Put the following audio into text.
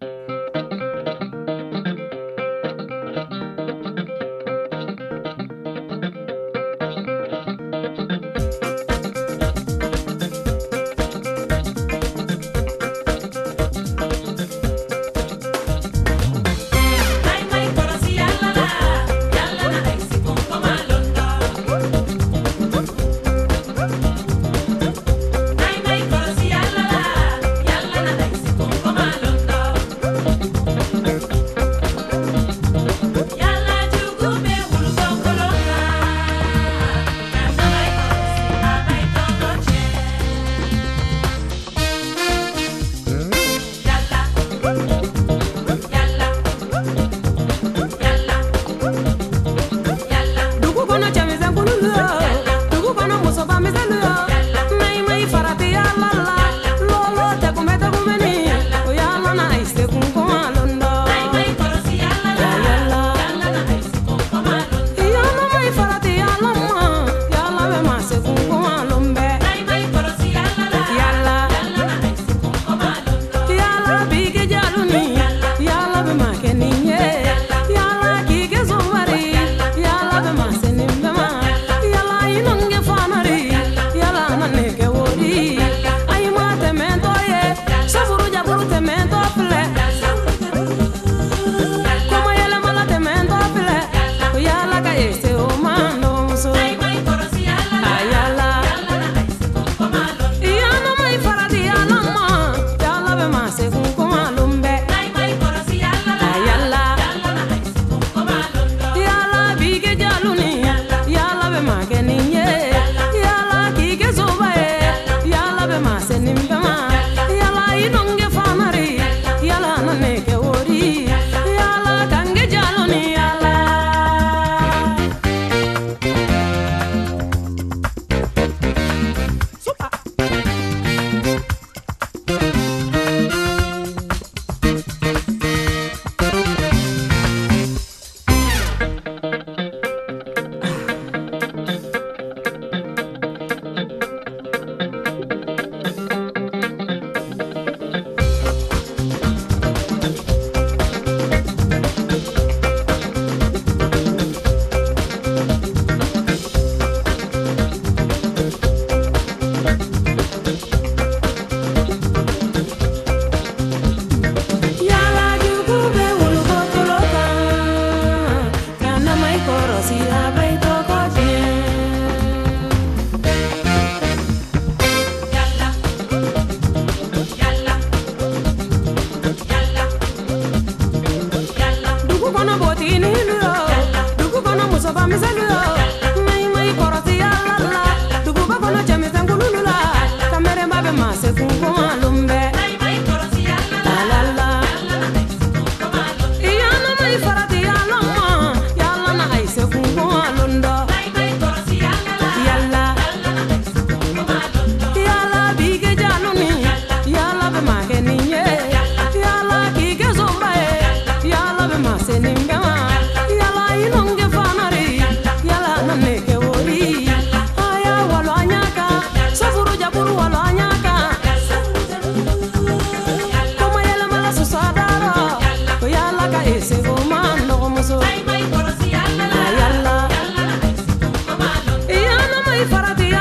you I'll be